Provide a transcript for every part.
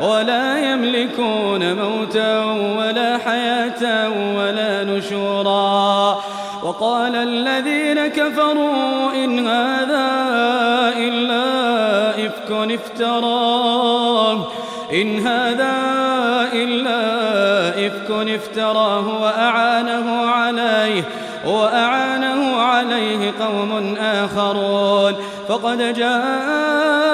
ولا يملكون موتا ولا حياة ولا نشورا. وقال الذين كفروا إن هذا إلا إفك افتراه إن هذا إلا إفك افتراه وأعانه عليه وأعانه عليه قوم آخرون. فقد جاءوا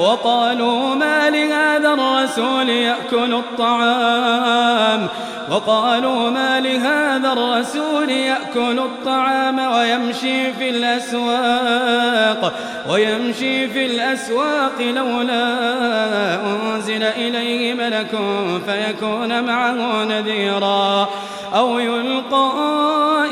وقالوا ما لهذا الرسول يأكل الطعام؟ وقالوا ما لهذا الرسول يأكل الطعام ويمشي في الأسواق؟ ويمشي في الأسواق لولا أنزل إليه ملك فيكون معه نذيرا أو يلقى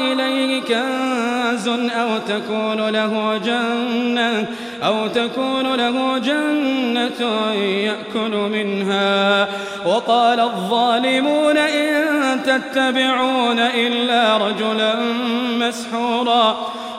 إليه كنز أو تكون له جنة أو تكون له جنة يأكل منها. وقال الظالمون إن تتبعون إلا رجلا مسحورا.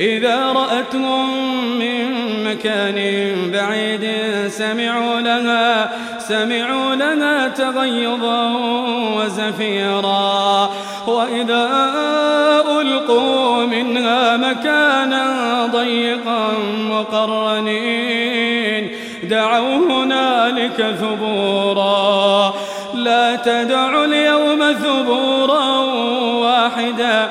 إذا رأتهم من مكان بعيد سمعوا لها سمعوا لها تغيظا وزفيرا. وإذا ألقوا منها مكانا ضيقا مقرنين دعوا هنالك ثبورا. لا تدعوا اليوم ثبورا واحدا.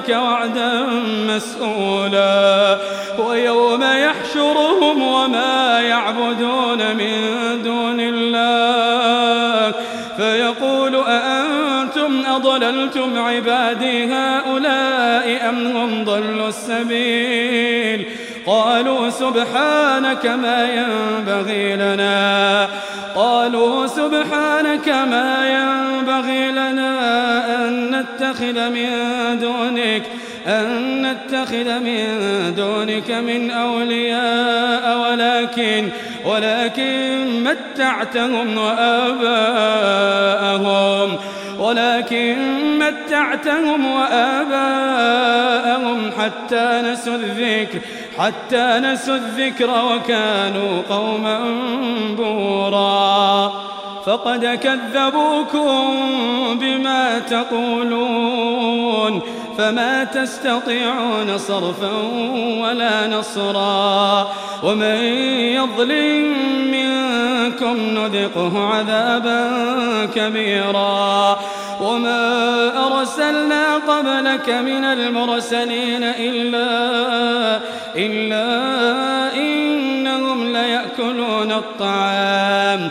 ربك وعدا مسؤولا. ويوم يحشرهم وما يعبدون من دون الله. فيقول أأنتم أضللتم عبادي هؤلاء أم هم ضلوا السبيل؟ قالوا سبحانك ما ينبغي لنا. قالوا سبحانك ما ينبغي نتخذ من دونك أن نتخذ من دونك من أولياء ولكن ولكن متعتهم وآباءهم ولكن متعتهم وآباءهم حتى نسوا الذكر حتى نسوا الذكر وكانوا قوما بورا. فقد كذبوكم بما تقولون فما تستطيعون صرفا ولا نصرا ومن يظلم منكم نذقه عذابا كبيرا وما أرسلنا قبلك من المرسلين إلا, إلا إنهم ليأكلون الطعام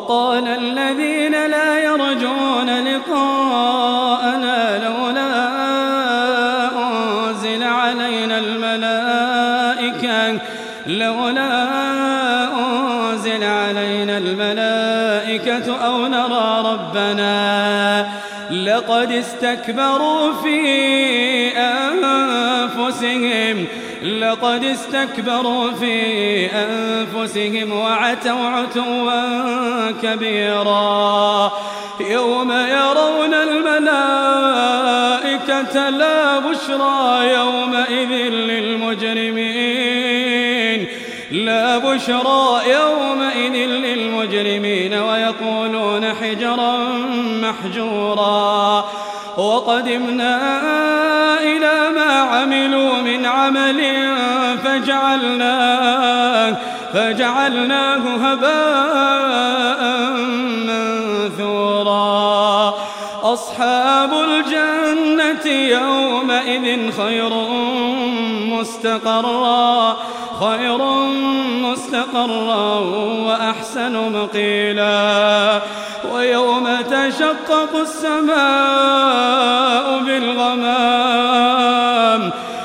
وقال الذين لا يرجون لقاءنا لولا أنزل علينا الملائكة لولا أنزل علينا الملائكة أو نرى ربنا. لقد استكبروا في أنفسهم لقد استكبروا في أنفسهم وعتوا عتوا كبيرا. يوم يرون الملائكة لا بشرى يومئذ للمجرمين. لا بشرى يومئذ للمجرمين ويقولون حجرا محجورا. وقدمنا عمل فجعلناه, فجعلناه هباء منثورا. أصحاب الجنة يومئذ خير مستقرا. خير مستقرا وأحسن مقيلا. ويوم تشقق السماء بالغمام.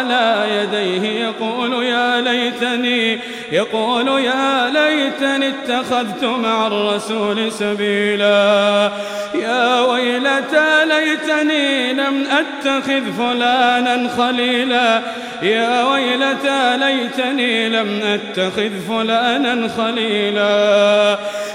على يديه يقول يا ليتني يقول يا ليتني اتخذت مع الرسول سبيلا. يا ويلتى ليتني لم أتخذ فلانا خليلا. يا ويلتى ليتني لم أتخذ فلانا خليلا.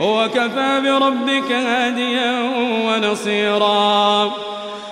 وكفى بربك هاديا ونصيرا.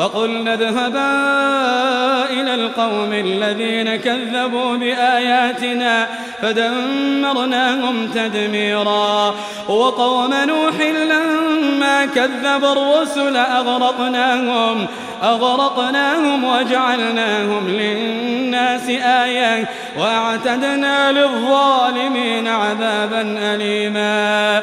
فقلنا اذهبا إلى القوم الذين كذبوا بآياتنا فدمرناهم تدميرا. وقوم نوح لما كذبوا الرسل أغرقناهم أغرقناهم وجعلناهم للناس آية وأعتدنا للظالمين عذابا أليما.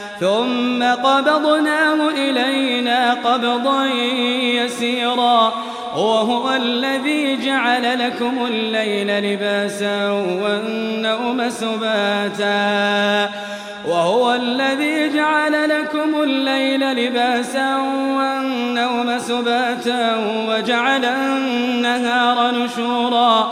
ثم قبضناه إلينا قبضا يسيرا. وهو الذي جعل لكم الليل لباسا والنوم سباتا. وهو الذي جعل لكم الليل لباسا والنوم سباتا وجعل النهار نشورا.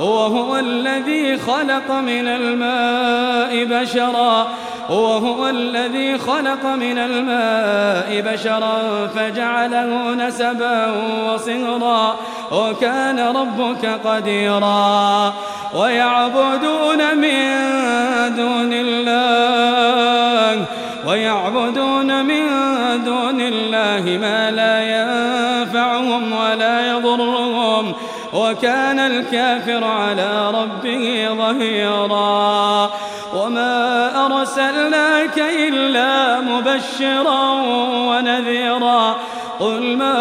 وهو الذي خلق من الماء بشرا. وهو الذي خلق من الماء بشرا فجعله نسبا وصهرا وكان ربك قديرا. ويعبدون من دون الله. ويعبدون من دون الله ما لا ينفعهم وكان الكافر على ربه ظهيرا. وما أرسلناك إلا مبشرا ونذيرا. قل ما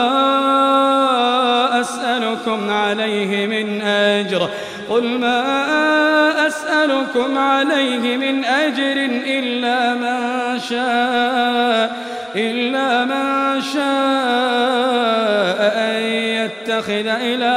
أسألكم عليه من أجر. قل ما أسألكم عليه من أجر إلا من شاء إلا من شاء أن يتخذ إلى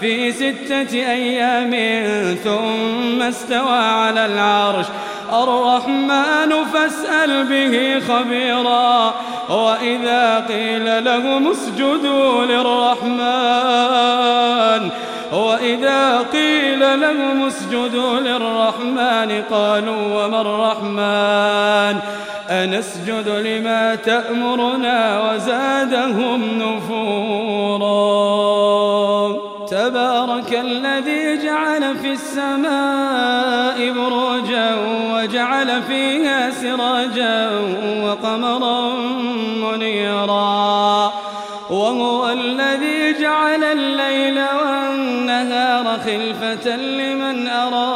في ستة أيام ثم استوى على العرش. الرحمن فاسأل به خبيرا وإذا قيل لهم اسجدوا للرحمن وإذا قيل لهم اسجدوا للرحمن قالوا وما الرحمن؟ أنسجد لما تأمرنا وزادهم نفورا السماء بروجا وجعل فيها سراجا وقمرا منيرا وهو الذي جعل الليل والنهار خلفة لمن أراد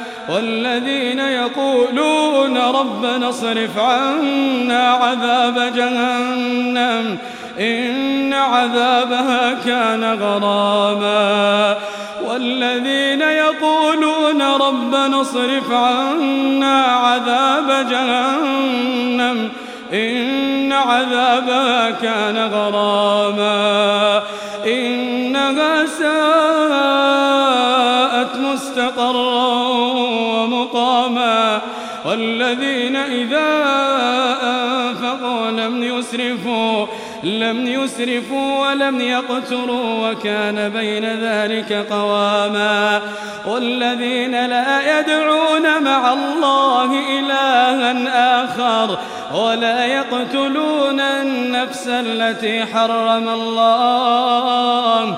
والذين يقولون ربنا اصرف عنا عذاب جهنم إن عذابها كان غراما والذين يقولون ربنا اصرف عنا عذاب جهنم إن عذابها كان غراما والذين إذا أنفقوا لم يسرفوا لم يسرفوا ولم يقتروا وكان بين ذلك قواما. والذين لا يدعون مع الله إلها آخر ولا يقتلون النفس التي حرم الله.